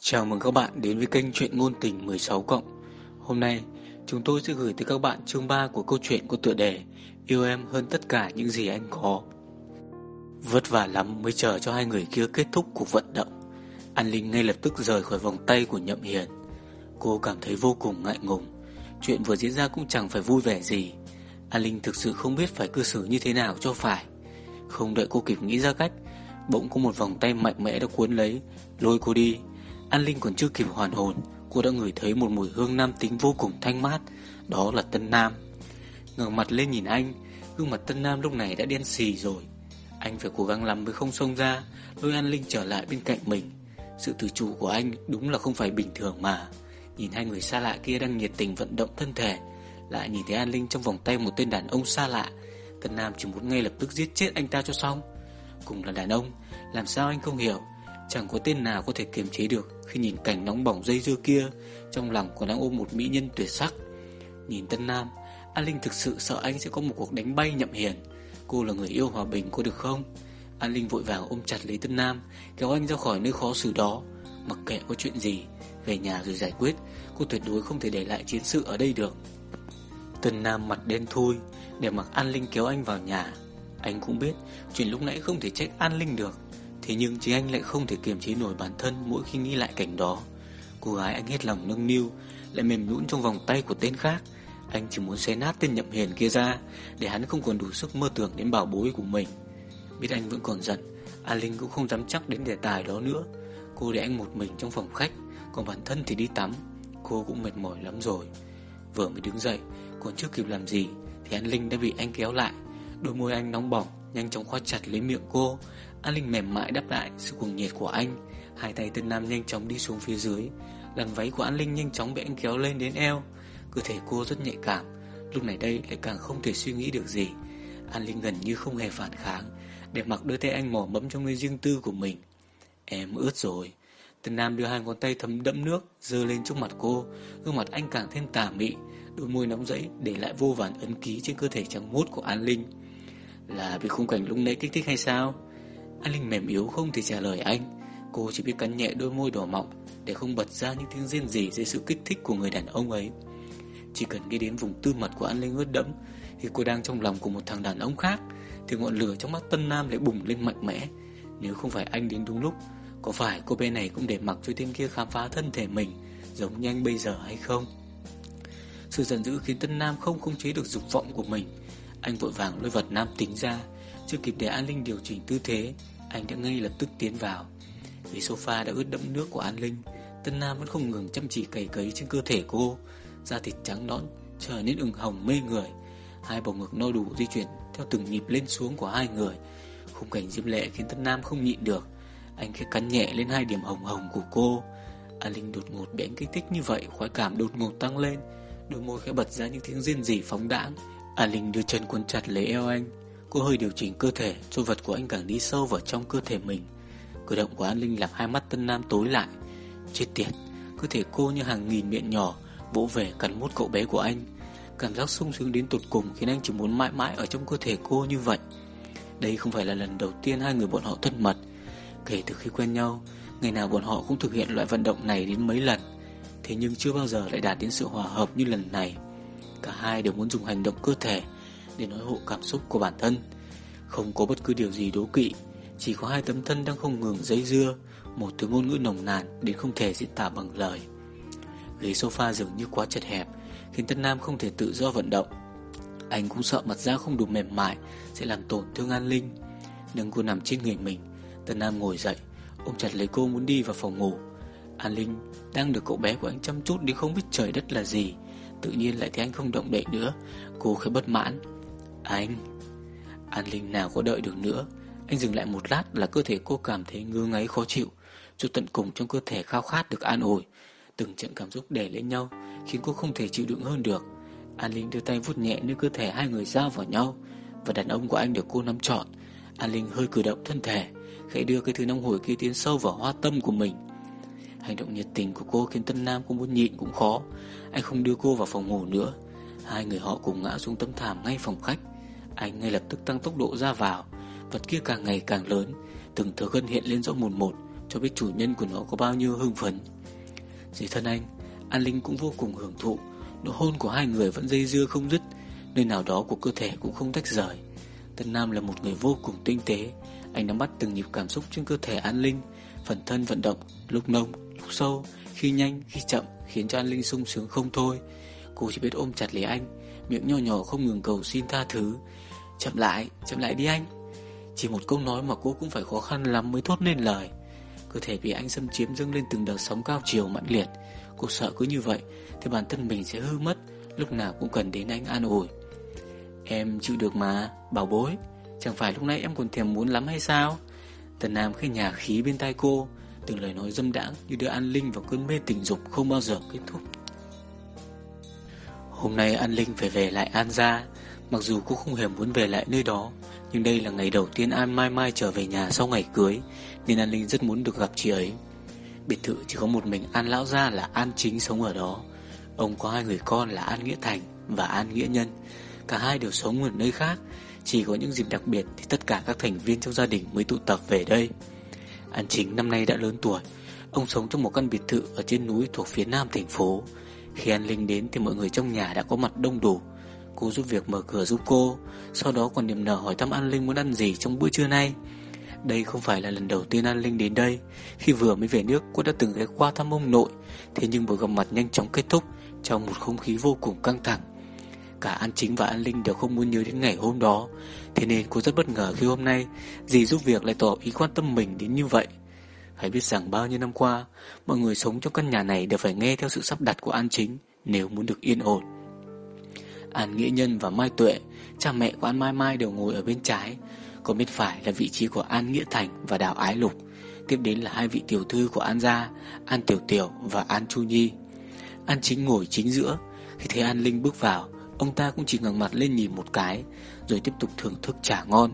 Chào mừng các bạn đến với kênh Chuyện Ngôn Tình 16 Cộng. Hôm nay, chúng tôi sẽ gửi tới các bạn chương 3 của câu chuyện có tựa đề Yêu em hơn tất cả những gì anh có. Vất vả lắm mới chờ cho hai người kia kết thúc cuộc vận động. An Linh ngay lập tức rời khỏi vòng tay của Nhậm Hiền. Cô cảm thấy vô cùng ngại ngùng. Chuyện vừa diễn ra cũng chẳng phải vui vẻ gì. An Linh thực sự không biết phải cư xử như thế nào cho phải. Không đợi cô kịp nghĩ ra cách, Bỗng có một vòng tay mạnh mẽ đã cuốn lấy, Lôi cô đi. An Linh còn chưa kịp hoàn hồn, Cô đã ngửi thấy một mùi hương nam tính vô cùng thanh mát, Đó là Tân Nam. Ngẩng mặt lên nhìn anh, Gương mặt Tân Nam lúc này đã đen xì rồi. Anh phải cố gắng lắm mới không xông ra, Lôi An Linh trở lại bên cạnh mình. Sự tự chủ của anh đúng là không phải bình thường mà. Nhìn hai người xa lạ kia đang nhiệt tình vận động thân thể lại nhìn thấy An Linh trong vòng tay một tên đàn ông xa lạ. Tân Nam chỉ muốn ngay lập tức giết chết anh ta cho xong. Cùng là đàn ông, Làm sao anh không hiểu? Chẳng có tên nào có thể kiềm chế được Khi nhìn cảnh nóng bỏng dây dưa kia Trong lòng còn đang ôm một mỹ nhân tuyệt sắc. Nhìn Tân Nam, An Linh thực sự sợ anh sẽ có một cuộc đánh bay nhậm hiền. Cô là người yêu hòa bình có được không? An Linh vội vàng ôm chặt lấy Tân Nam, Kéo anh ra khỏi nơi khó xử đó. Mặc kệ có chuyện gì, Về nhà rồi giải quyết. Cô tuyệt đối không thể để lại chiến sự ở đây được tần Nam mặt đen thui, Để mặc An Linh kéo anh vào nhà. Anh cũng biết, Chuyện lúc nãy không thể trách An Linh được. Thế nhưng chính anh lại không thể kiềm chế nổi bản thân Mỗi khi nghĩ lại cảnh đó. Cô gái anh hết lòng nâng niu, Lại mềm nhũn trong vòng tay của tên khác. Anh chỉ muốn xé nát tên nhậm hiền kia ra, Để hắn không còn đủ sức mơ tưởng đến bảo bối của mình. Biết anh vẫn còn giận, An Linh cũng không dám chắc đến đề tài đó nữa. Cô để anh một mình trong phòng khách, Còn bản thân thì đi tắm. Cô cũng mệt mỏi lắm rồi. Vừa mới đứng dậy còn chưa kịp làm gì Thì An Linh đã bị anh kéo lại. Đôi môi anh nóng bỏng, Nhanh chóng khoát chặt lấy miệng cô. An Linh mềm mại đáp lại sự cuồng nhiệt của anh. Hai tay tân nam nhanh chóng đi xuống phía dưới. Làn váy của An Linh nhanh chóng bị anh kéo lên đến eo. Cơ thể cô rất nhạy cảm. Lúc này đây lại càng không thể suy nghĩ được gì. An Linh gần như không hề phản kháng, Để mặc đôi tay anh mỏ mẫm trong nơi riêng tư của mình. Em ướt rồi. Tân Nam đưa hai ngón tay thấm đẫm nước Dơ lên trước mặt cô. Gương mặt anh càng thêm tà mị. Đôi môi nóng rẫy để lại vô vàn ấn ký trên cơ thể trắng mốt của An Linh. Là vì khung cảnh lúc nãy kích thích hay sao? An Linh mềm yếu không thể trả lời anh. Cô chỉ biết cắn nhẹ đôi môi đỏ mọng Để không bật ra những tiếng riêng gì Dưới sự kích thích của người đàn ông ấy. Chỉ cần nghĩ đến vùng tư mật của An Linh ướt đẫm Thì cô đang trong lòng của một thằng đàn ông khác, Thì ngọn lửa trong mắt Tân Nam lại bùng lên mạnh mẽ. Nếu không phải anh đến đúng lúc, Có phải cô bé này cũng để mặc cho tên kia khám phá thân thể mình Giống như anh bây giờ hay không? Sự giận dữ khiến Tân Nam không khống chế được dục vọng của mình. Anh vội vàng lôi vật nam tính ra. Chưa kịp để An Linh điều chỉnh tư thế, Anh đã ngay lập tức tiến vào. Vì sofa đã ướt đẫm nước của An Linh, Tân Nam vẫn không ngừng chăm chỉ cày cấy trên cơ thể cô. Da thịt trắng nõn, Trở nên ửng hồng mê người. Hai bầu ngực no đủ di chuyển Theo từng nhịp lên xuống của hai người. Khung cảnh diễm lệ khiến Tân Nam không nhịn được. Anh khẽ cắn nhẹ lên hai điểm hồng hồng của cô. An Linh đột ngột bị anh kích thích như vậy, Khoái cảm đột ngột tăng lên. Đôi môi khẽ bật ra những tiếng riêng rỉ phóng đãng. An Linh đưa chân cuốn chặt lấy eo anh. Cô hơi điều chỉnh cơ thể, cho vật của anh càng đi sâu vào trong cơ thể mình. Cử động của An Linh làm hai mắt Tân Nam tối lại. Chết tiệt, Cơ thể cô như hàng nghìn miệng nhỏ Vỗ về cắn mút cậu bé của anh. Cảm giác sung sướng đến tột cùng Khiến anh chỉ muốn mãi mãi ở trong cơ thể cô như vậy. Đây không phải là lần đầu tiên Hai người bọn họ thân mật. Kể từ khi quen nhau, Ngày nào bọn họ cũng thực hiện loại vận động này đến mấy lần. Thế nhưng chưa bao giờ lại đạt đến sự hòa hợp như lần này Cả hai đều muốn dùng hành động cơ thể để nói hộ cảm xúc của bản thân. Không có bất cứ điều gì đố kỵ, chỉ có hai tấm thân đang không ngừng dây dưa, một thứ ngôn ngữ nồng nàn đến không thể diễn tả bằng lời. Ghế sofa dường như quá chật hẹp, khiến Tân Nam không thể tự do vận động. Anh cũng sợ mặt da không đủ mềm mại sẽ làm tổn thương An Linh. Nâng cô nằm trên người mình, Tân Nam ngồi dậy, ôm chặt lấy cô muốn đi vào phòng ngủ. An Linh đang được cậu bé của anh chăm chút đến không biết trời đất là gì, tự nhiên lại thấy anh không động đậy nữa, cô khẽ bất mãn. Anh An Linh nào có đợi được nữa? Anh dừng lại một lát là cơ thể cô cảm thấy ngứa ngáy khó chịu. Cho tận cùng trong cơ thể khao khát được an ủi. Từng trận cảm xúc đè lên nhau Khiến cô không thể chịu đựng hơn được. An Linh đưa tay vuốt nhẹ nơi cơ thể hai người giao vào nhau. Và đàn ông của anh được cô nắm trọn. An Linh hơi cử động thân thể Khẽ đưa cái thứ nóng hổi kia tiến sâu vào hoa tâm của mình. Hành động nhiệt tình của cô khiến Tân Nam cũng muốn nhịn cũng khó. Anh không đưa cô vào phòng ngủ nữa. Hai người họ cùng ngã xuống tấm thảm ngay phòng khách. Anh ngay lập tức tăng tốc độ ra vào. Vật kia càng ngày càng lớn. Từng thừa gân hiện lên rõ một một Cho biết chủ nhân của nó có bao nhiêu hưng phấn. Dưới thân anh An Linh cũng vô cùng hưởng thụ. Nụ hôn của hai người vẫn dây dưa không dứt. Nơi nào đó của cơ thể cũng không tách rời. Tân Nam là một người vô cùng tinh tế. Anh nắm bắt từng nhịp cảm xúc trên cơ thể An Linh. Phần thân vận động Lúc nông, lúc sâu Khi nhanh, khi chậm Khiến cho An Linh sung sướng không thôi. Cô chỉ biết ôm chặt lấy anh Miệng nhỏ nhỏ không ngừng cầu xin tha thứ. Chậm lại, chậm lại đi anh. Chỉ một câu nói mà cô cũng phải khó khăn lắm mới thốt nên lời. Cơ thể bị anh xâm chiếm dâng lên từng đợt sóng cao chiều mãnh liệt. Cô sợ cứ như vậy Thì bản thân mình sẽ hư mất Lúc nào cũng cần đến anh an ủi. Em chịu được mà, bảo bối. Chẳng phải lúc nãy em còn thèm muốn lắm hay sao? Tần Nam khi nhà khí bên tai cô. Từng lời nói dâm đãng như đưa An Linh vào cơn mê tình dục không bao giờ kết thúc. Hôm nay An Linh phải về lại An gia, Mặc dù cô không hề muốn về lại nơi đó, Nhưng đây là ngày đầu tiên An Mai Mai trở về nhà sau ngày cưới, Nên An Linh rất muốn được gặp chị ấy. Biệt thự chỉ có một mình An Lão Gia là An Chính sống ở đó. Ông có hai người con là An Nghĩa Thành và An Nghĩa Nhân. Cả hai đều sống ở nơi khác. Chỉ có những dịp đặc biệt thì tất cả các thành viên trong gia đình mới tụ tập về đây. An Chính năm nay đã lớn tuổi. Ông sống trong một căn biệt thự ở trên núi thuộc phía nam thành phố. Khi An Linh đến thì mọi người trong nhà đã có mặt đông đủ. Cô giúp việc mở cửa giúp cô, Sau đó còn niềm nở hỏi thăm An Linh muốn ăn gì trong bữa trưa nay. Đây không phải là lần đầu tiên An Linh đến đây. Khi vừa mới về nước, cô đã từng ghé qua thăm ông nội. Thế nhưng buổi gặp mặt nhanh chóng kết thúc Trong một không khí vô cùng căng thẳng. Cả An Chính và An Linh đều không muốn nhớ đến ngày hôm đó. Thế nên cô rất bất ngờ khi hôm nay Dì giúp việc lại tỏ ý quan tâm mình đến như vậy. Phải biết rằng bao nhiêu năm qua, Mọi người sống trong căn nhà này đều phải nghe theo sự sắp đặt của An Chính Nếu muốn được yên ổn. An Nghĩa Nhân và Mai Tuệ, Cha mẹ của An Mai Mai đều ngồi ở bên trái. Còn bên phải là vị trí của An Nghĩa Thành và Đào Ái Lục. Tiếp đến là hai vị tiểu thư của An Gia, An Tiểu Tiểu và An Chu Nhi. An Chính ngồi chính giữa. Khi thấy An Linh bước vào Ông ta cũng chỉ ngẩng mặt lên nhìn một cái, Rồi tiếp tục thưởng thức trà ngon.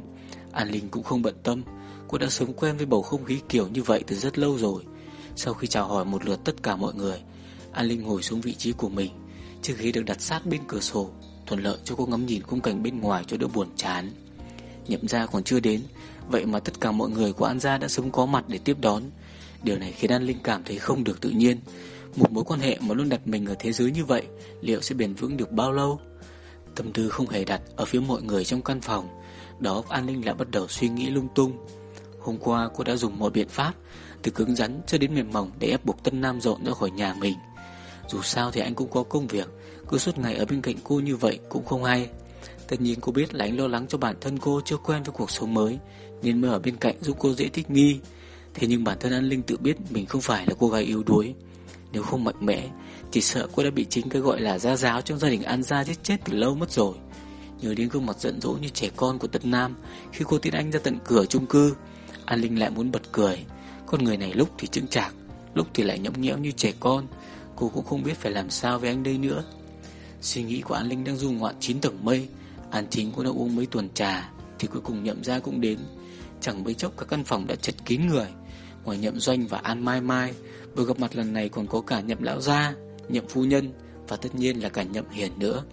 An Linh cũng không bận tâm. Cô đã sống quen với bầu không khí kiểu như vậy từ rất lâu rồi. Sau khi chào hỏi một lượt tất cả mọi người, An Linh ngồi xuống vị trí của mình. Chiếc ghế được đặt sát bên cửa sổ, Thuận lợi cho cô ngắm nhìn khung cảnh bên ngoài cho đỡ buồn chán. Nhậm ra còn chưa đến, Vậy mà tất cả mọi người của An Gia đã sớm có mặt để tiếp đón. Điều này khiến An Linh cảm thấy không được tự nhiên. Một mối quan hệ mà luôn đặt mình ở thế giới như vậy, Liệu sẽ bền vững được bao lâu? Tâm tư không hề đặt ở phía mọi người trong căn phòng. Đó An Linh lại bắt đầu suy nghĩ lung tung. Hôm qua cô đã dùng mọi biện pháp, Từ cứng rắn cho đến mềm mỏng Để ép buộc Tân Nam dọn ra khỏi nhà mình. Dù sao thì anh cũng có công việc, Cứ suốt ngày ở bên cạnh cô như vậy cũng không hay. Tất nhiên cô biết là anh lo lắng cho bản thân cô chưa quen với cuộc sống mới, Nên mới ở bên cạnh giúp cô dễ thích nghi. Thế nhưng bản thân An Linh tự biết mình không phải là cô gái yếu đuối. Nếu không mạnh mẽ, Chỉ sợ cô đã bị chính cái gọi là gia giáo trong gia đình An Gia giết chết từ lâu mất rồi. Nhớ đến gương mặt giận dỗi như trẻ con của Tấn Nam Khi cô tin anh ra tận cửa chung cư, An Linh lại muốn bật cười. Con người này lúc thì chững chạc, Lúc thì lại nhõng nhẽo như trẻ con. Cô cũng không biết phải làm sao với anh đây nữa. Suy nghĩ của An Linh đang du ngoạn chín tầng mây, An Chính cũng đã uống mấy tuần trà Thì cuối cùng nhậm ra cũng đến. Chẳng mấy chốc cả căn phòng đã chật kín người. Ngoài nhậm doanh và An Mai Mai Buổi gặp mặt lần này còn có cả nhậm lão gia, Nhậm phu nhân Và tất nhiên là cả nhậm hiền nữa.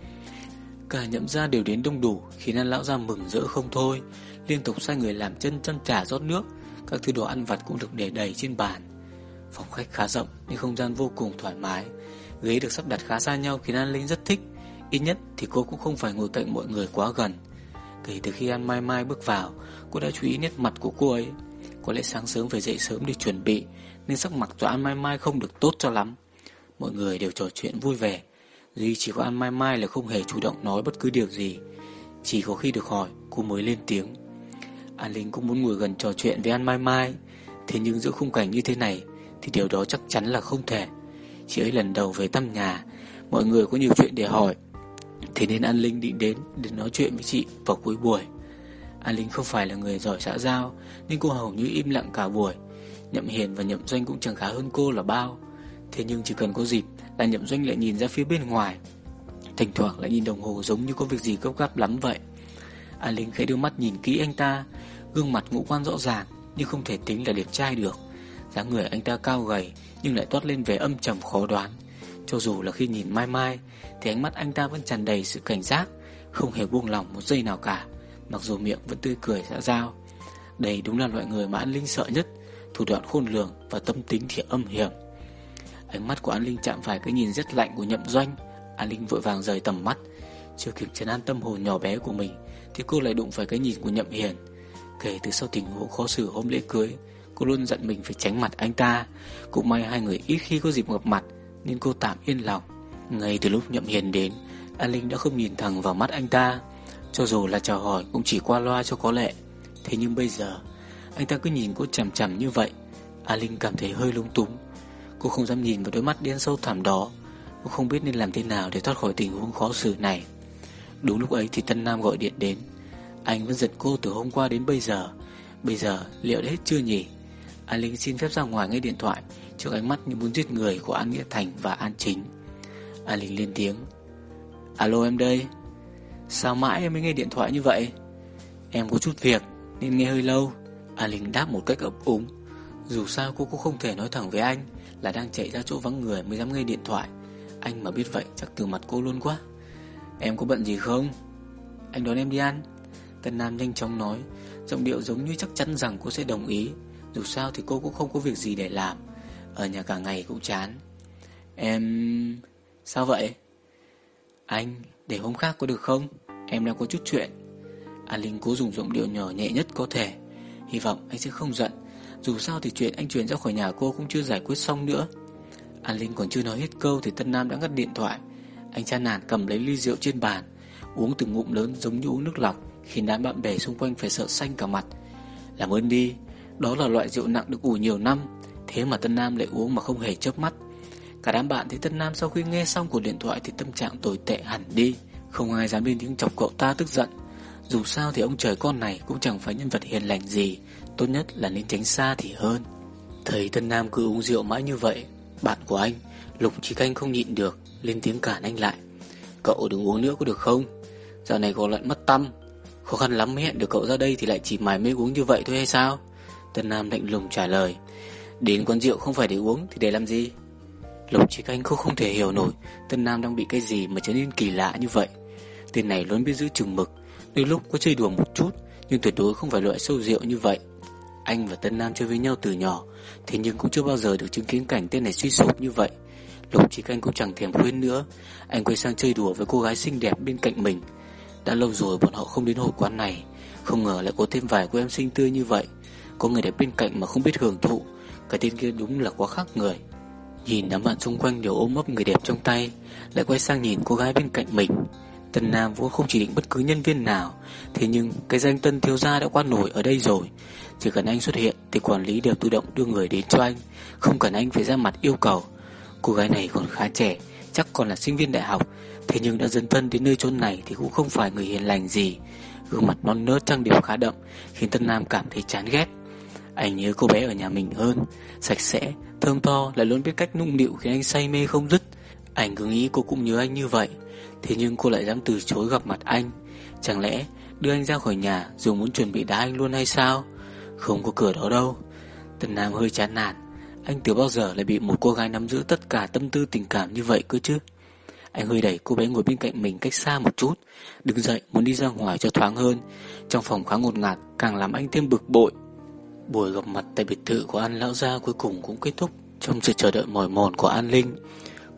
Cả nhậm gia đều đến đông đủ, Khiến An lão gia mừng rỡ không thôi. Liên tục sai người làm chân chăn trà rót nước, Các thứ đồ ăn vặt cũng được để đầy trên bàn. Phòng khách khá rộng, Nhưng không gian vô cùng thoải mái. Ghế được sắp đặt khá xa nhau khiến An Linh rất thích. Ít nhất thì cô cũng không phải ngồi cạnh mọi người quá gần. Kể từ khi An Mai Mai bước vào, Cô đã chú ý nét mặt của cô ấy. Có lẽ sáng sớm phải dậy sớm để chuẩn bị. Nên sắc mặt cho An Mai Mai không được tốt cho lắm. Mọi người đều trò chuyện vui vẻ. Duy chỉ có An Mai Mai là không hề chủ động nói bất cứ điều gì. Chỉ có khi được hỏi, cô mới lên tiếng. An Linh cũng muốn ngồi gần trò chuyện với An Mai Mai. Thế nhưng giữa khung cảnh như thế này, Thì điều đó chắc chắn là không thể. Chị ấy lần đầu về thăm nhà, Mọi người có nhiều chuyện để hỏi. Thế nên An Linh định đến để nói chuyện với chị vào cuối buổi. An Linh không phải là người giỏi xã giao Nên cô hầu như im lặng cả buổi. Nhậm Hiền và Nhậm Doanh cũng chẳng khá hơn cô là bao. Thế nhưng chỉ cần có dịp Là Nhậm Doanh lại nhìn ra phía bên ngoài. Thỉnh thoảng lại nhìn đồng hồ giống như có việc gì gấp gáp lắm vậy. An Linh khẽ đưa mắt nhìn kỹ anh ta, Gương mặt ngũ quan rõ ràng, Nhưng không thể tính là đẹp trai được. Dáng người anh ta cao gầy, Nhưng lại toát lên vẻ âm trầm khó đoán. Cho dù là khi nhìn Mai Mai, Thì ánh mắt anh ta vẫn tràn đầy sự cảnh giác, Không hề buông lỏng một giây nào cả, Mặc dù miệng vẫn tươi cười xã giao Đây đúng là loại người mà An Linh sợ nhất Thủ đoạn khôn lường và tâm tính thì âm hiểm. Ánh mắt của An Linh chạm phải cái nhìn rất lạnh của nhậm doanh. An Linh vội vàng rời tầm mắt. Chưa kịp trấn an tâm hồn nhỏ bé của mình, Thì cô lại đụng phải cái nhìn của nhậm hiền. Kể từ sau tình huống khó xử hôm lễ cưới, Cô luôn dặn mình phải tránh mặt anh ta. Cũng may hai người ít khi có dịp gặp mặt, Nên cô tạm yên lòng. Ngay từ lúc nhậm hiền đến, An Linh đã không nhìn thẳng vào mắt anh ta. Cho dù là chào hỏi cũng chỉ qua loa cho có lệ. Thế nhưng bây giờ anh ta cứ nhìn cô chằm chằm như vậy. A Linh cảm thấy hơi lung túng. Cô không dám nhìn vào đôi mắt đen sâu thẳm đó. Cô không biết nên làm thế nào để thoát khỏi tình huống khó xử này. Đúng lúc ấy thì Tân Nam gọi điện đến. Anh vẫn giật cô từ hôm qua đến bây giờ. Bây giờ liệu đã hết chưa nhỉ? A Linh xin phép ra ngoài nghe điện thoại Trước ánh mắt như muốn giết người của An Nghĩa Thành và An Chính. A Linh lên tiếng. Alo em đây. Sao mãi em mới nghe điện thoại như vậy? Em có chút việc Nên nghe hơi lâu. A Linh đáp một cách ấp úng. Dù sao cô cũng không thể nói thẳng với anh Là đang chạy ra chỗ vắng người mới dám nghe điện thoại. Anh mà biết vậy, chắc từ mặt cô luôn quá. Em có bận gì không? Anh đón em đi ăn. Tân Nam nhanh chóng nói, Giọng điệu giống như chắc chắn rằng cô sẽ đồng ý. Dù sao thì cô cũng không có việc gì để làm. Ở nhà cả ngày cũng chán. Em... Sao vậy? Anh, để hôm khác có được không? Em đang có chút chuyện. A Linh cố dùng giọng điệu nhỏ nhẹ nhất có thể. Hy vọng anh sẽ không giận. Dù sao thì chuyện anh chuyển ra khỏi nhà cô cũng chưa giải quyết xong nữa. An Linh còn chưa nói hết câu Thì Tân Nam đã ngắt điện thoại. Anh cha nản cầm lấy ly rượu trên bàn, Uống từng ngụm lớn giống như uống nước lọc, Khiến đám bạn bè xung quanh phải sợ xanh cả mặt. Làm ơn đi, Đó là loại rượu nặng được ủ nhiều năm, Thế mà Tân Nam lại uống mà không hề chớp mắt. Cả đám bạn thấy Tân Nam sau khi nghe xong cuộc điện thoại Thì tâm trạng tồi tệ hẳn đi. Không ai dám lên tiếng chọc cậu ta tức giận. Dù sao thì ông trời con này Cũng chẳng phải nhân vật hiền lành gì, Tốt nhất là nên tránh xa thì hơn. Thấy Tân Nam cứ uống rượu mãi như vậy, Bạn của anh, Lục Chí Canh không nhịn được, Lên tiếng cản anh lại. Cậu đừng uống nữa có được không? Dạo này có lại mất tâm, Khó khăn lắm mới hẹn được cậu ra đây Thì lại chỉ mải mê uống như vậy thôi hay sao? Tân Nam lạnh lùng trả lời. Đến quán rượu không phải để uống thì để làm gì? Lục Chí Canh cũng không thể hiểu nổi, Tân Nam đang bị cái gì mà trở nên kỳ lạ như vậy. Tên này luôn biết giữ chừng mực Đôi lúc có chơi đùa một chút, Nhưng tuyệt đối không phải loại sâu rượu như vậy. Anh và Tân Nam chơi với nhau từ nhỏ, Thế nhưng cũng chưa bao giờ được chứng kiến cảnh tên này suy sụp như vậy. Lục Chí Canh cũng chẳng thèm khuyên nữa, Anh quay sang chơi đùa với cô gái xinh đẹp bên cạnh mình. Đã lâu rồi bọn họ không đến hội quán này, Không ngờ lại có thêm vài cô em xinh tươi như vậy. Có người đẹp bên cạnh mà không biết hưởng thụ, Cái tên kia đúng là quá khác người. Nhìn đám bạn xung quanh đều ôm ấp người đẹp trong tay, Lại quay sang nhìn cô gái bên cạnh mình. Tân Nam vốn không chỉ định bất cứ nhân viên nào Thế nhưng cái danh tân thiếu gia đã qua nổi ở đây rồi. Chỉ cần anh xuất hiện Thì quản lý đều tự động đưa người đến cho anh Không cần anh phải ra mặt yêu cầu. Cô gái này còn khá trẻ Chắc còn là sinh viên đại học Thế nhưng đã dấn thân đến nơi chốn này Thì cũng không phải người hiền lành gì. Gương mặt non nớt trang điểm khá đậm Khiến Tân Nam cảm thấy chán ghét. Anh nhớ cô bé ở nhà mình hơn Sạch sẽ, thơm to lại luôn biết cách nung nịu khiến anh say mê không dứt. Anh cứ nghĩ cô cũng nhớ anh như vậy, Thế nhưng cô lại dám từ chối gặp mặt anh. Chẳng lẽ đưa anh ra khỏi nhà Dù muốn chuẩn bị đá anh luôn hay sao? Không có cửa đó đâu. Tần Nam hơi chán nản. Anh từ bao giờ lại bị một cô gái nắm giữ tất cả tâm tư tình cảm như vậy cơ chứ? Anh hơi đẩy cô bé ngồi bên cạnh mình cách xa một chút, Đứng dậy muốn đi ra ngoài cho thoáng hơn. Trong phòng khá ngột ngạt, Càng làm anh thêm bực bội. Buổi gặp mặt tại biệt thự của An Lão Gia cuối cùng cũng kết thúc Trong sự chờ đợi mỏi mòn của An Linh.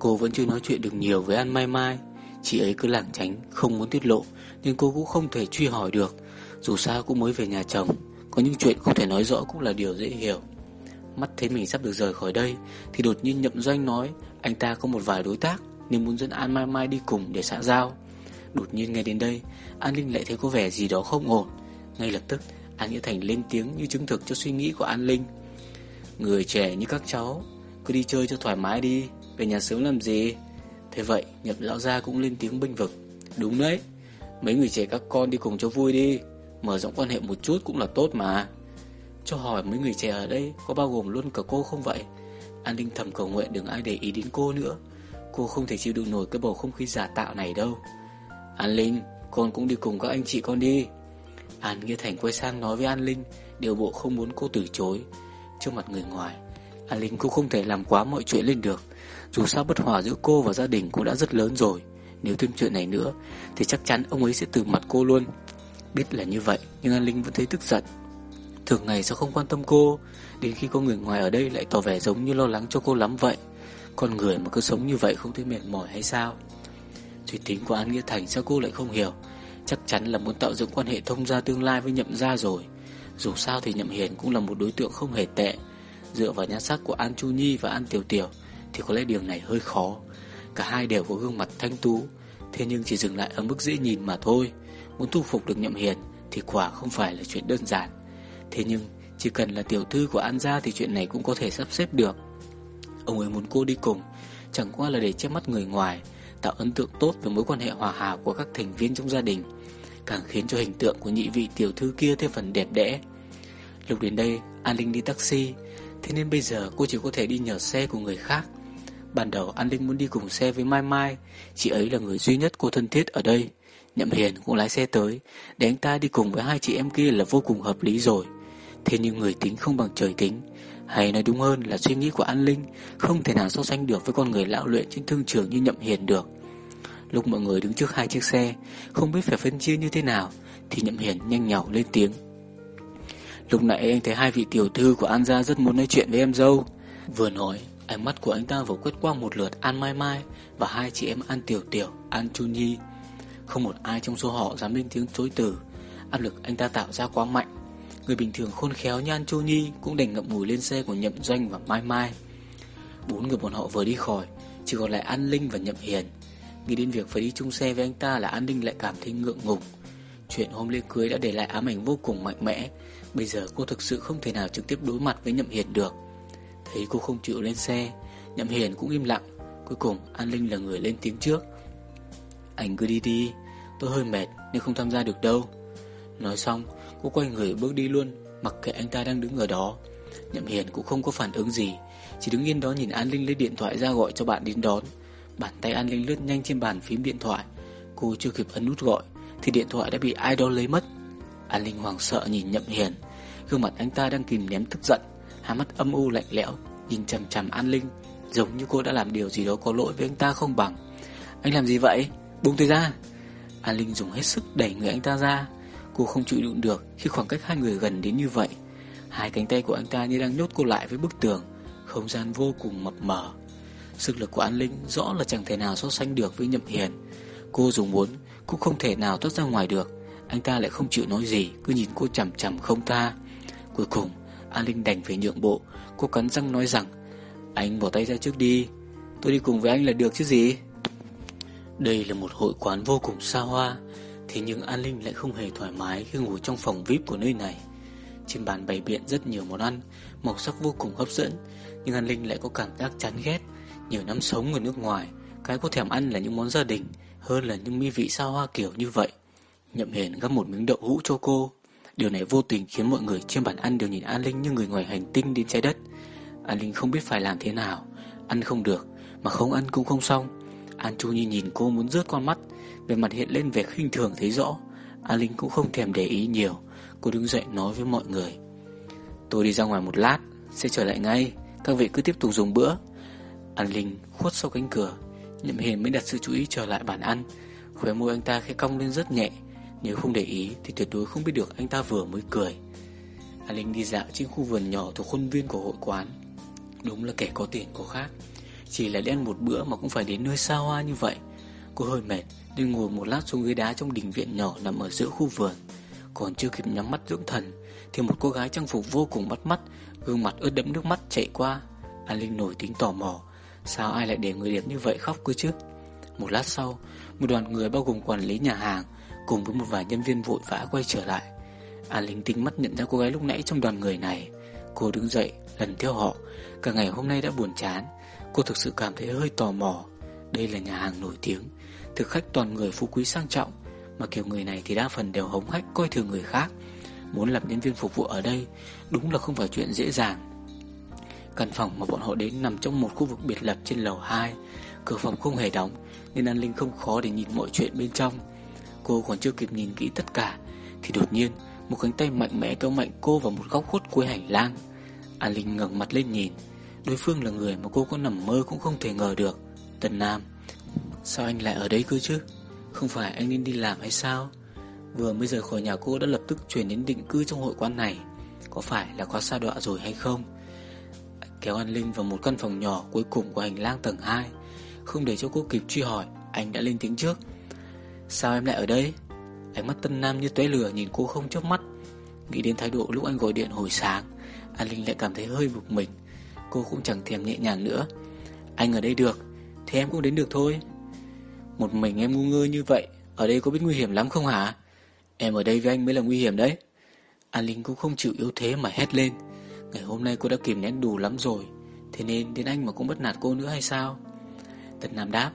Cô vẫn chưa nói chuyện được nhiều với An Mai Mai. Chị ấy cứ lảng tránh, Không muốn tiết lộ, Nhưng cô cũng không thể truy hỏi được. Dù sao cũng mới về nhà chồng, Có những chuyện không thể nói rõ cũng là điều dễ hiểu. Mắt thấy mình sắp được rời khỏi đây, Thì đột nhiên nhậm doanh nói, Anh ta có một vài đối tác Nên muốn dẫn An Mai Mai đi cùng để xã giao. Đột nhiên nghe đến đây, An Linh lại thấy có vẻ gì đó không ổn. Ngay lập tức, An Nghĩa Thành lên tiếng như chứng thực cho suy nghĩ của An Linh. Người trẻ như các cháu, Cứ đi chơi cho thoải mái đi về nhà sớm làm gì? Thế vậy, Nhật lão gia cũng lên tiếng bênh vực. Đúng đấy, Mấy người trẻ các con đi cùng cho vui đi. Mở rộng quan hệ một chút cũng là tốt mà. Cho hỏi mấy người trẻ ở đây Có bao gồm luôn cả cô không vậy? An Linh thầm cầu nguyện đừng ai để ý đến cô nữa. Cô không thể chịu đựng nổi cái bầu không khí giả tạo này đâu. An Linh, Con cũng đi cùng các anh chị con đi. An Nghĩa Thành quay sang nói với An Linh, Điều bộ không muốn cô từ chối. Trước mặt người ngoài, An Linh cũng không thể làm quá mọi chuyện lên được. Dù sao bất hòa giữa cô và gia đình cũng đã rất lớn rồi. Nếu thêm chuyện này nữa, Thì chắc chắn ông ấy sẽ từ mặt cô luôn. Biết là như vậy, Nhưng An Linh vẫn thấy tức giận. Thường ngày sao không quan tâm cô? Đến khi có người ngoài ở đây lại tỏ vẻ giống như lo lắng cho cô lắm vậy. Con người mà cứ sống như vậy không thấy mệt mỏi hay sao? Suy tính của An Nghĩa Thành sao cô lại không hiểu? Chắc chắn là muốn tạo dựng quan hệ thông gia tương lai với nhậm gia rồi. Dù sao thì nhậm hiền cũng là một đối tượng không hề tệ. Dựa vào nhan sắc của An Chu Nhi và An Tiểu Tiểu thì có lẽ điều này hơi khó. Cả hai đều có gương mặt thanh tú, Thế nhưng chỉ dừng lại ở mức dễ nhìn mà thôi. Muốn thu phục được nhậm hiền Thì quả không phải là chuyện đơn giản. Thế nhưng, chỉ cần là tiểu thư của An gia Thì chuyện này cũng có thể sắp xếp được. Ông ấy muốn cô đi cùng, Chẳng qua là để che mắt người ngoài, Tạo ấn tượng tốt về mối quan hệ hòa hảo Của các thành viên trong gia đình, Càng khiến cho hình tượng của nhị vị tiểu thư kia Thêm phần đẹp đẽ. Lúc đến đây, An Linh đi taxi, Thế nên bây giờ cô chỉ có thể đi nhờ xe của người khác. Ban đầu, An Linh muốn đi cùng xe với Mai Mai. Chị ấy là người duy nhất cô thân thiết ở đây. Nhậm Hiền cũng lái xe tới, Để anh ta đi cùng với hai chị em kia là vô cùng hợp lý rồi. Thế nhưng người tính không bằng trời tính. Hay nói đúng hơn là suy nghĩ của An Linh Không thể nào so sánh được với con người lão luyện trên thương trường như Nhậm Hiền được. Lúc mọi người đứng trước hai chiếc xe, Không biết phải phân chia như thế nào, Thì Nhậm Hiền nhanh nhỏ lên tiếng. Lúc nãy anh thấy hai vị tiểu thư của An Gia rất muốn nói chuyện với em dâu. Vừa nói Ánh mắt của anh ta vừa quét qua một lượt An Mai Mai Và hai chị em An Tiểu Tiểu, An Chu Nhi. Không một ai trong số họ dám lên tiếng chối từ. Áp lực anh ta tạo ra quá mạnh. Người bình thường khôn khéo như An Chu Nhi Cũng đành ngậm ngùi lên xe của Nhậm Doanh và Mai Mai. Bốn người bọn họ vừa đi khỏi Chỉ còn lại An Linh và Nhậm Hiền. Nghĩ đến việc phải đi chung xe với anh ta là An Linh lại cảm thấy ngượng ngùng. Chuyện hôm lễ cưới đã để lại ám ảnh vô cùng mạnh mẽ. Bây giờ cô thực sự không thể nào trực tiếp đối mặt với Nhậm Hiền được. Thấy cô không chịu lên xe. Nhậm Hiền cũng im lặng. Cuối cùng, An Linh là người lên tiếng trước. Anh cứ đi đi, Tôi hơi mệt nên không tham gia được đâu. Nói xong, cô quay người bước đi luôn, Mặc kệ anh ta đang đứng ở đó. Nhậm Hiền cũng không có phản ứng gì, Chỉ đứng yên đó nhìn An Linh lấy điện thoại ra gọi cho bạn đến đón. Bàn tay An Linh lướt nhanh trên bàn phím điện thoại. Cô chưa kịp ấn nút gọi, Thì điện thoại đã bị ai đó lấy mất. An Linh hoàng sợ nhìn Nhậm Hiền. Gương mặt anh ta đang kìm ném tức giận. Hai mắt âm u lạnh lẽo, Nhìn chằm chằm An Linh, Giống như cô đã làm điều gì đó có lỗi với anh ta không bằng. Anh làm gì vậy? Buông tôi ra. An Linh dùng hết sức đẩy người anh ta ra. Cô không chịu đựng được khi khoảng cách hai người gần đến như vậy. Hai cánh tay của anh ta như đang nhốt cô lại với bức tường, Không gian vô cùng mập mờ. Sức lực của An Linh rõ là chẳng thể nào so sánh được với Nhậm Hiền. Cô dùng muốn, Cũng không thể nào thoát ra ngoài được. Anh ta lại không chịu nói gì, Cứ nhìn cô chằm chằm không tha. Cuối cùng A Linh đành phải nhượng bộ. Cô cắn răng nói rằng, Anh bỏ tay ra trước đi. Tôi đi cùng với anh là được chứ gì? Đây là một hội quán vô cùng xa hoa, Thế nhưng An Linh lại không hề thoải mái Khi ngủ trong phòng VIP của nơi này. Trên bàn bày biện rất nhiều món ăn, Màu sắc vô cùng hấp dẫn, Nhưng An Linh lại có cảm giác chán ghét. Nhiều năm sống ở nước ngoài, Cái cô thèm ăn là những món gia đình Hơn là những mỹ vị xa hoa kiểu như vậy. Nhậm Hiền gắp một miếng đậu hũ cho cô. Điều này vô tình khiến mọi người trên bàn ăn đều nhìn An Linh như người ngoài hành tinh đến trái đất. An Linh không biết phải làm thế nào, ăn không được, mà không ăn cũng không xong. An Chu Nhi nhìn cô muốn rớt con mắt, về mặt hiện lên vẻ khinh thường thấy rõ. An Linh cũng không thèm để ý nhiều, cô đứng dậy nói với mọi người. Tôi đi ra ngoài một lát, sẽ trở lại ngay, các vị cứ tiếp tục dùng bữa. An Linh khuất sau cánh cửa, Nhậm Hiền mới đặt sự chú ý trở lại bàn ăn, khóe môi anh ta khẽ cong lên rất nhẹ, nếu không để ý thì tuyệt đối không biết được anh ta vừa mới cười. A Linh đi dạo trên khu vườn nhỏ thuộc khuôn viên của hội quán. Đúng là kẻ có tiền có khác. Chỉ là đi ăn một bữa mà cũng phải đến nơi xa hoa như vậy. Cô hơi mệt nên ngồi một lát xuống ghế đá trong đình viện nhỏ nằm ở giữa khu vườn. Còn chưa kịp nhắm mắt dưỡng thần, Thì một cô gái trang phục vô cùng bắt mắt, Gương mặt ướt đẫm nước mắt chạy qua. A Linh nổi tính tò mò, Sao ai lại để người đẹp như vậy khóc cơ chứ? Một lát sau, Một đoàn người bao gồm quản lý nhà hàng Cùng với một vài nhân viên vội vã quay trở lại. An Linh tinh mắt nhận ra cô gái lúc nãy trong đoàn người này. Cô đứng dậy, lần theo họ. Cả ngày hôm nay đã buồn chán. Cô thực sự cảm thấy hơi tò mò. Đây là nhà hàng nổi tiếng, Thực khách toàn người phú quý sang trọng, Mà kiểu người này thì đa phần đều hống hách coi thường người khác. Muốn làm nhân viên phục vụ ở đây, Đúng là không phải chuyện dễ dàng. Căn phòng mà bọn họ đến nằm trong một khu vực biệt lập trên lầu 2 Cửa phòng không hề đóng, Nên An Linh không khó để nhìn mọi chuyện bên trong. Cô còn chưa kịp nhìn kỹ tất cả, Thì đột nhiên, Một cánh tay mạnh mẽ kéo mạnh cô vào một góc khuất cuối hành lang. An Linh ngẩng mặt lên nhìn, Đối phương là người mà cô có nằm mơ cũng không thể ngờ được. Tần Nam, Sao anh lại ở đây cơ chứ? Không phải anh nên đi làm hay sao? Vừa mới rời khỏi nhà cô đã lập tức chuyển đến định cư trong hội quán này. Có phải là có sa đọa rồi hay không? Kéo An Linh vào một căn phòng nhỏ cuối cùng của hành lang tầng 2 Không để cho cô kịp truy hỏi, Anh đã lên tiếng trước. Sao em lại ở đây? Ánh mắt tân nam như tuế lửa nhìn cô không chớp mắt. Nghĩ đến thái độ lúc anh gọi điện hồi sáng, An Linh lại cảm thấy hơi bực mình. Cô cũng chẳng thèm nhẹ nhàng nữa. Anh ở đây được, Thì em cũng đến được thôi. Một mình em ngu ngơ như vậy, Ở đây có biết nguy hiểm lắm không hả? Em ở đây với anh mới là nguy hiểm đấy. An Linh cũng không chịu yếu thế mà hét lên. Ngày hôm nay cô đã kìm nén đủ lắm rồi, Thế nên đến anh mà cũng bất nạt cô nữa hay sao? Tần Nam đáp,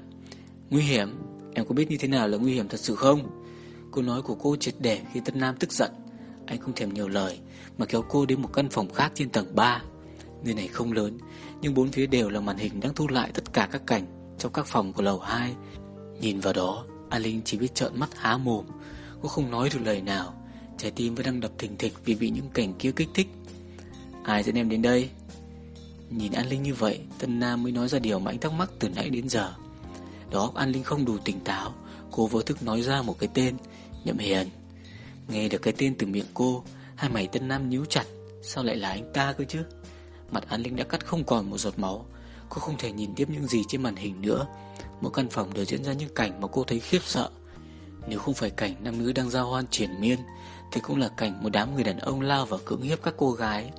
Nguy hiểm? Em có biết như thế nào là nguy hiểm thật sự không? Câu nói của cô triệt để khi Tân Nam tức giận. Anh không thèm nhiều lời, Mà kéo cô đến một căn phòng khác trên tầng 3 Nơi này không lớn, Nhưng bốn phía đều là màn hình đang thu lại tất cả các cảnh Trong các phòng của lầu 2 Nhìn vào đó, A Linh chỉ biết trợn mắt há mồm. Cô không nói được lời nào. Trái tim vẫn đang đập thình thịch vì bị những cảnh kia kích thích. Ai dẫn em đến đây? Nhìn An Linh như vậy, Tân Nam mới nói ra điều mà anh thắc mắc từ nãy đến giờ. Đó An Linh không đủ tỉnh táo. Cô vô thức nói ra một cái tên Nhậm Hiền Nghe được cái tên từ miệng cô Hai mày Tân Nam nhíu chặt. Sao lại là anh ta cơ chứ? Mặt An Linh đã cắt không còn một giọt máu. Cô không thể nhìn tiếp những gì trên màn hình nữa. Mỗi căn phòng đều diễn ra những cảnh mà cô thấy khiếp sợ. Nếu không phải cảnh nam nữ đang giao hoan triển miên Thì cũng là cảnh một đám người đàn ông lao vào cưỡng hiếp các cô gái.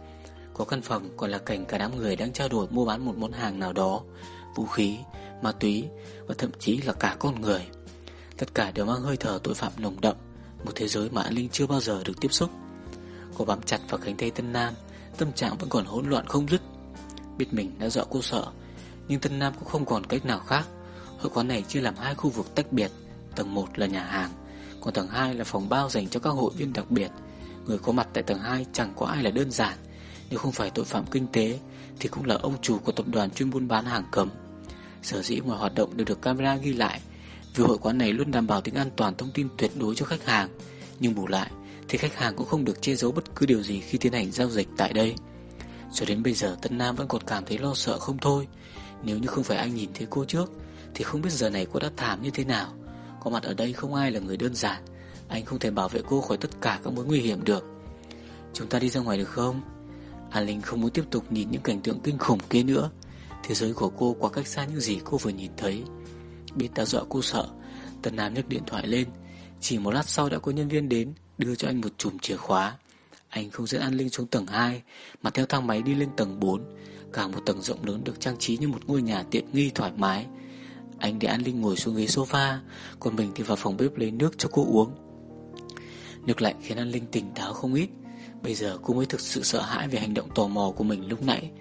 Có căn phòng còn là cảnh cả đám người đang trao đổi mua bán một món hàng nào đó. Vũ khí, ma túy và thậm chí là cả con người. Tất cả đều mang hơi thở tội phạm nồng đậm, Một thế giới mà An Linh chưa bao giờ được tiếp xúc. Cô bám chặt vào cánh tay Tân Nam, Tâm trạng vẫn còn hỗn loạn không dứt. Biết mình đã dọa cô sợ, Nhưng Tân Nam cũng không còn cách nào khác. Hội quán này chia làm hai khu vực tách biệt, Tầng 1 là nhà hàng, Còn tầng 2 là phòng bao dành cho các hội viên đặc biệt. Người có mặt tại tầng 2 chẳng có ai là đơn giản. Nếu không phải tội phạm kinh tế, Thì cũng là ông chủ của tập đoàn chuyên buôn bán hàng cấm. Sở dĩ mọi hoạt động đều được camera ghi lại Vì hội quán này luôn đảm bảo tính an toàn thông tin tuyệt đối cho khách hàng Nhưng bù lại thì khách hàng cũng không được che giấu bất cứ điều gì khi tiến hành giao dịch tại đây. Cho đến bây giờ Tân Nam vẫn còn cảm thấy lo sợ không thôi. Nếu như không phải anh nhìn thấy cô trước, thì không biết giờ này cô đã thảm như thế nào. Có mặt ở đây không ai là người đơn giản. Anh không thể bảo vệ cô khỏi tất cả các mối nguy hiểm được. Chúng ta đi ra ngoài được không? An Linh không muốn tiếp tục nhìn những cảnh tượng kinh khủng kia nữa. Thế giới của cô quá cách xa những gì cô vừa nhìn thấy. Biết đã dọa cô sợ, tần Nam nhấc điện thoại lên. Chỉ một lát sau đã có nhân viên đến đưa cho anh một chùm chìa khóa. Anh không dẫn An Linh xuống tầng 2, mà theo thang máy đi lên tầng 4, cả một tầng rộng lớn được trang trí như một ngôi nhà tiện nghi thoải mái. Anh để An Linh ngồi xuống ghế sofa, còn mình thì vào phòng bếp lấy nước cho cô uống. Nước lạnh khiến An Linh tỉnh táo không ít. Bây giờ cô mới thực sự sợ hãi về hành động tò mò của mình lúc nãy.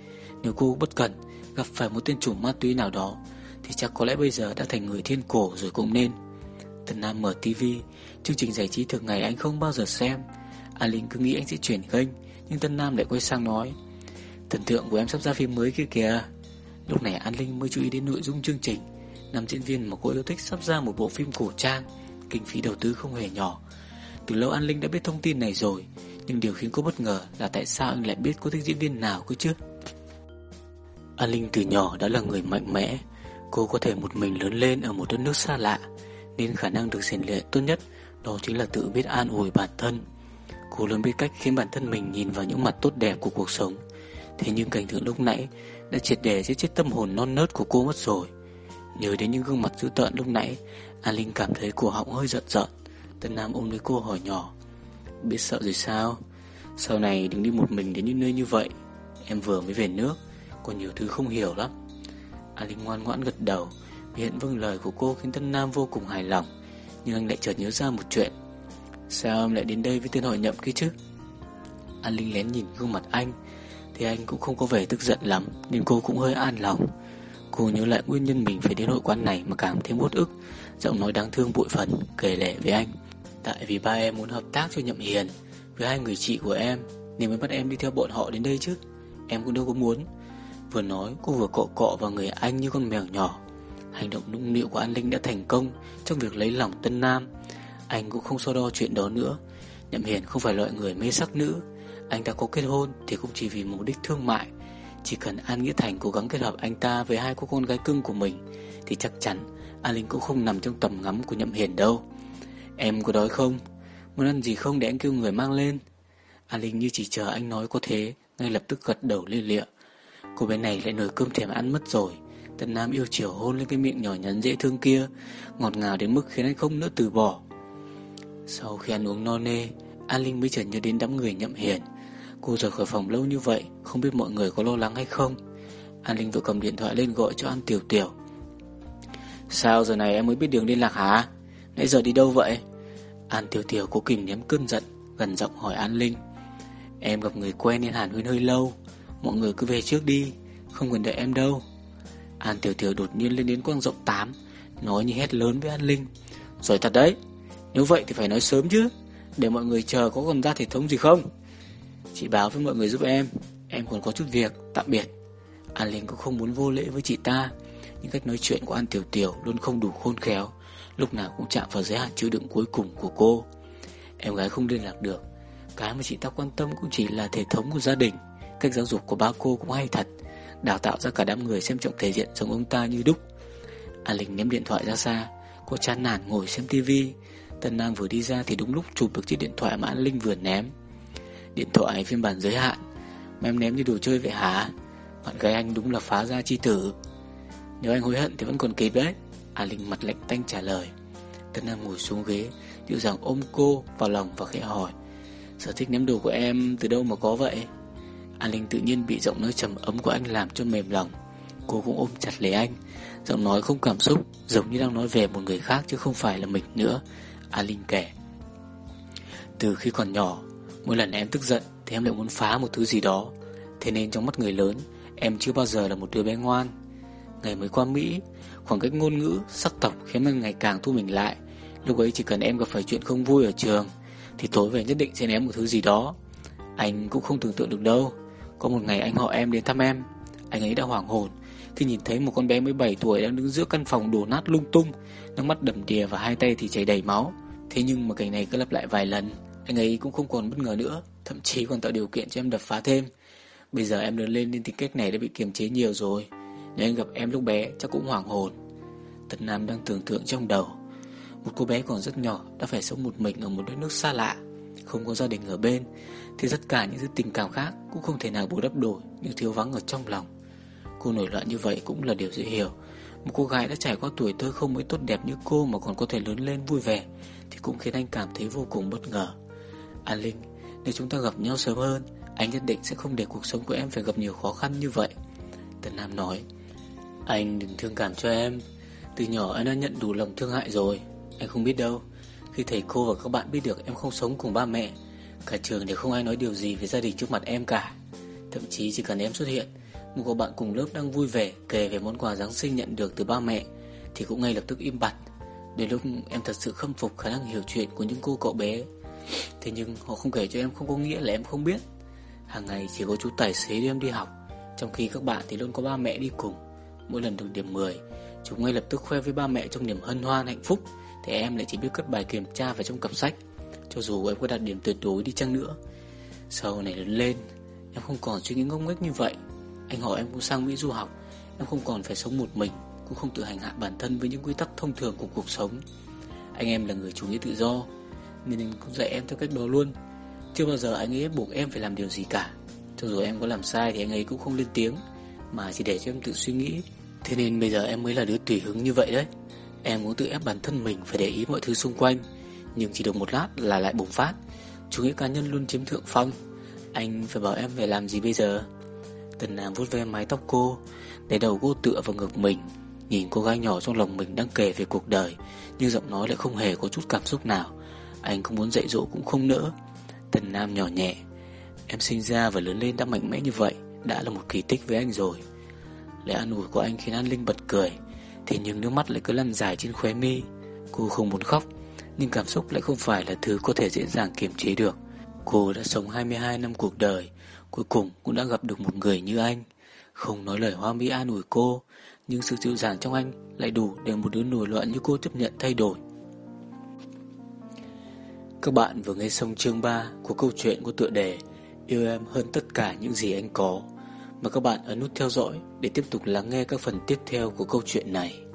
Nếu cô bất cẩn gặp phải một tên chủ ma túy nào đó, thì chắc có lẽ bây giờ đã thành người thiên cổ rồi cũng nên. Tần Nam mở tivi Chương trình giải trí thường ngày anh không bao giờ xem. An Linh cứ nghĩ anh sẽ chuyển kênh Nhưng Tân Nam lại quay sang nói Thần tượng của em sắp ra phim mới kia kìa. Lúc này An Linh mới chú ý đến nội dung chương trình. Nam diễn viên mà cô yêu thích sắp ra một bộ phim cổ trang Kinh phí đầu tư không hề nhỏ. Từ lâu An Linh đã biết thông tin này rồi Nhưng điều khiến cô bất ngờ là tại sao anh lại biết cô thích diễn viên nào cơ chứ? An Linh từ nhỏ đã là người mạnh mẽ. Cô có thể một mình lớn lên ở một đất nước xa lạ, Nên khả năng được rèn luyện tốt nhất đó chính là tự biết an ủi bản thân. Cô luôn biết cách khiến bản thân mình nhìn vào những mặt tốt đẹp của cuộc sống. Thế nhưng cảnh tượng lúc nãy Đã triệt để giết chết tâm hồn non nớt của cô mất rồi. Nhớ đến những gương mặt dữ tợn lúc nãy An Linh cảm thấy cổ họng hơi giận giận. Tân Nam ôm lấy cô hỏi nhỏ, Biết sợ rồi sao? Sau này đừng đi một mình đến những nơi như vậy. Em vừa mới về nước. Còn nhiều thứ không hiểu lắm. A Linh ngoan ngoãn gật đầu Hiện vâng lời của cô khiến Tân Nam vô cùng hài lòng. Nhưng anh lại chợt nhớ ra một chuyện. Sao em lại đến đây với tên hội nhậm kia chứ? An Linh lén nhìn gương mặt anh, Thì anh cũng không có vẻ tức giận lắm Nên cô cũng hơi an lòng. Cô nhớ lại nguyên nhân mình phải đến hội quán này Mà cảm thêm uất ức, Giọng nói đáng thương bụi phần kể lể với anh. Tại vì ba em muốn hợp tác cho nhậm hiền, Với hai người chị của em, Nên mới bắt em đi theo bọn họ đến đây chứ. Em cũng đâu có muốn. Vừa nói, cô vừa cọ cọ vào người anh như con mèo nhỏ Hành động nũng nịu của An Linh đã thành công trong việc lấy lòng Tân Nam. Anh cũng không so đo chuyện đó nữa. Nhậm Hiền không phải loại người mê sắc nữ. Anh ta có kết hôn thì cũng chỉ vì mục đích thương mại. Chỉ cần An Nghĩa Thành cố gắng kết hợp anh ta với hai cô con gái cưng của mình, thì chắc chắn An Linh cũng không nằm trong tầm ngắm của Nhậm Hiền đâu. Em có đói không? Muốn ăn gì không để anh kêu người mang lên An Linh như chỉ chờ anh nói có thế, Ngay lập tức gật đầu lia lịa Cô bé này lại nổi cơm thèm ăn mất rồi. Tần Nam yêu chiều hôn lên cái miệng nhỏ nhắn dễ thương kia, Ngọt ngào đến mức khiến anh không nỡ từ bỏ. Sau khi ăn uống no nê An Linh mới chợt nhớ đến đám người nhậm hiền. Cô rời khỏi phòng lâu như vậy, Không biết mọi người có lo lắng hay không. An Linh vừa cầm điện thoại lên gọi cho An Tiểu Tiểu. Sao giờ này em mới biết đường liên lạc hả? Nãy giờ đi đâu vậy? An Tiểu Tiểu cố kìm nén cơn giận, Gần giọng hỏi An Linh. Em gặp người quen nên hàn huyên hơi lâu. Mọi người cứ về trước đi, Không cần đợi em đâu. An Tiểu Tiểu đột nhiên lên đến quang rộng 8 Nói như hét lớn với An Linh. Rồi thật đấy, Nếu vậy thì phải nói sớm chứ, Để mọi người chờ có còn ra thể thống gì không? Chị báo với mọi người giúp em Em còn có chút việc, Tạm biệt. An Linh cũng không muốn vô lễ với chị ta, Nhưng cách nói chuyện của An Tiểu Tiểu Luôn không đủ khôn khéo, Lúc nào cũng chạm vào giới hạn chứa đựng cuối cùng của cô. Em gái không liên lạc được, Cái mà chị ta quan tâm cũng chỉ là thể thống của gia đình. Cách giáo dục của ba cô cũng hay thật, Đào tạo ra cả đám người xem trọng thể diện giống ông ta như đúc. A Linh ném điện thoại ra xa, Cô chán nản ngồi xem tivi Tân Nam vừa đi ra thì đúng lúc chụp được chiếc điện thoại mà A Linh vừa ném. Điện thoại phiên bản giới hạn, Mà em ném như đồ chơi vậy hả? Bạn gái anh đúng là phá ra chi tử. Nếu anh hối hận thì vẫn còn kịp đấy, a Linh mặt lạnh tanh trả lời. Tân Nam ngồi xuống ghế, Dịu dàng ôm cô vào lòng và khẽ hỏi, Sở thích ném đồ của em từ đâu mà có vậy? An Linh tự nhiên bị giọng nói trầm ấm của anh làm cho mềm lòng. Cô cũng ôm chặt lấy anh. Giọng nói không cảm xúc Giống như đang nói về một người khác chứ không phải là mình nữa. An Linh kể. Từ khi còn nhỏ Mỗi lần em tức giận Thì em lại muốn phá một thứ gì đó. Thế nên trong mắt người lớn Em chưa bao giờ là một đứa bé ngoan. Ngày mới qua Mỹ Khoảng cách ngôn ngữ, sắc tộc khiến em ngày càng thu mình lại. Lúc ấy chỉ cần em gặp phải chuyện không vui ở trường Thì tối về nhất định sẽ ném một thứ gì đó. Anh cũng không tưởng tượng được đâu. Có một ngày anh họ em đến thăm em. Anh ấy đã hoảng hồn Khi nhìn thấy một con bé 17 tuổi đang đứng giữa căn phòng đổ nát lung tung. Nước mắt đầm đìa và hai tay thì chảy đầy máu. Thế nhưng mà cảnh này cứ lặp lại vài lần, Anh ấy cũng không còn bất ngờ nữa, Thậm chí còn tạo điều kiện cho em đập phá thêm. Bây giờ em lớn lên nên tính cách này đã bị kiềm chế nhiều rồi. Nếu anh gặp em lúc bé, chắc cũng hoảng hồn. Tần Nam đang tưởng tượng trong đầu, Một cô bé còn rất nhỏ Đã phải sống một mình ở một đất nước xa lạ. Không có gia đình ở bên, Thì tất cả những thứ tình cảm khác Cũng không thể nào bù đắp đổi Những thiếu vắng ở trong lòng. Cô nổi loạn như vậy cũng là điều dễ hiểu. Một cô gái đã trải qua tuổi thơ không mấy tốt đẹp như cô Mà còn có thể lớn lên vui vẻ, Thì cũng khiến anh cảm thấy vô cùng bất ngờ. An Linh, Nếu chúng ta gặp nhau sớm hơn, Anh nhất định sẽ không để cuộc sống của em phải gặp nhiều khó khăn như vậy. Tần Nam nói, Anh đừng thương cảm cho em. Từ nhỏ anh đã nhận đủ lòng thương hại rồi. Anh không biết đâu. Khi thầy cô và các bạn biết được em không sống cùng ba mẹ, Cả trường đều không ai nói điều gì về gia đình trước mặt em cả. Thậm chí chỉ cần em xuất hiện, Một cô bạn cùng lớp đang vui vẻ Kể về món quà Giáng sinh nhận được từ ba mẹ, Thì cũng ngay lập tức im bặt. Đến lúc em thật sự khâm phục khả năng hiểu chuyện của những cô cậu bé. Thế nhưng họ không kể cho em không có nghĩa là em không biết. Hàng ngày chỉ có chú tài xế đưa em đi học, Trong khi các bạn thì luôn có ba mẹ đi cùng. Mỗi lần được điểm 10 Chúng ngay lập tức khoe với ba mẹ trong niềm hân hoan hạnh phúc. Thì em lại chỉ biết cất bài kiểm tra vào trong cặp sách. Cho dù em có đạt điểm tuyệt đối đi chăng nữa. Sau này lớn lên, Em không còn suy nghĩ ngốc nghếch như vậy. Anh hỏi em cũng sang Mỹ du học, Em không còn phải sống một mình, Cũng không tự hành hạ bản thân với những quy tắc thông thường của cuộc sống. Anh em là người chủ nghĩa tự do, Nên anh cũng dạy em theo cách đó luôn. Chưa bao giờ anh ấy ép buộc em phải làm điều gì cả. Cho dù em có làm sai thì anh ấy cũng không lên tiếng, Mà chỉ để cho em tự suy nghĩ. Thế nên bây giờ em mới là đứa tùy hứng như vậy đấy. Em muốn tự ép bản thân mình phải để ý mọi thứ xung quanh, Nhưng chỉ được một lát là lại bùng phát. Chủ nghĩa cá nhân luôn chiếm thượng phong. Anh phải bảo em phải làm gì bây giờ? Tần Nam vuốt ve mái tóc cô, Để đầu cô tựa vào ngực mình. Nhìn cô gái nhỏ trong lòng mình đang kể về cuộc đời, Nhưng giọng nói lại không hề có chút cảm xúc nào. Anh không muốn dạy dỗ cũng không nỡ. Tần Nam nhỏ nhẹ, Em sinh ra và lớn lên đã mạnh mẽ như vậy, Đã là một kỳ tích với anh rồi. Lẽ an ủi của anh khiến An Linh bật cười. Thế nhưng nước mắt lại cứ lăn dài trên khóe mi. Cô không muốn khóc, Nhưng cảm xúc lại không phải là thứ có thể dễ dàng kiềm chế được. Cô đã sống 22 năm cuộc đời, Cuối cùng cũng đã gặp được một người như anh. Không nói lời hoa mỹ an ủi cô, Nhưng sự dịu dàng trong anh Lại đủ để một đứa nổi loạn như cô chấp nhận thay đổi. Các bạn vừa nghe xong chương 3 Của câu chuyện của tựa đề Yêu em hơn tất cả những gì anh có. Mời các bạn ấn nút theo dõi để tiếp tục lắng nghe các phần tiếp theo của câu chuyện này.